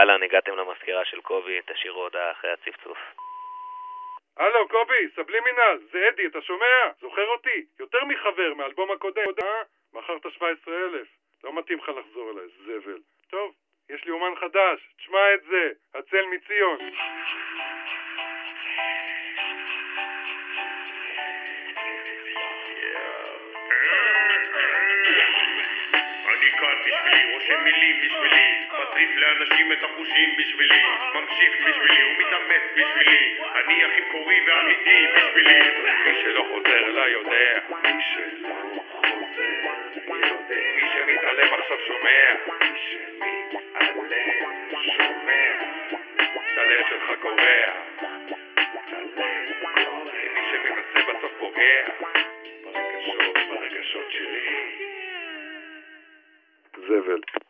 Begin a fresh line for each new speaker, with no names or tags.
אהלן, הגעתם למזכירה של קובי, תשאירו הודעה אחרי הצפצוף.
הלו, קובי, סבלימינל, זה אדי, אתה שומע? זוכר אותי? יותר מחבר, מאלבום הקודם, אה? מכרת 17,000. לא מתאים לך לחזור אליי, זבל. טוב, יש לי אומן חדש, תשמע את זה, הצל מציון.
אני כאן בשבילי, רושם מילים בשבילי, מוסיף לאנשים את החושים בשבילי ממשיך בשבילי ומתאמץ בשבילי. אני הכי קורי ואמיתי בשבילי.
מי שלא חוזר אליי יודע. מי שלא חוזר יודע מי שמתעלם עכשיו שומע. מי שמתעלם שומע. הלב שלך קורע. מי שמנסה בסוף פוגע. ברגשות, ברגשות שלי.
זבל.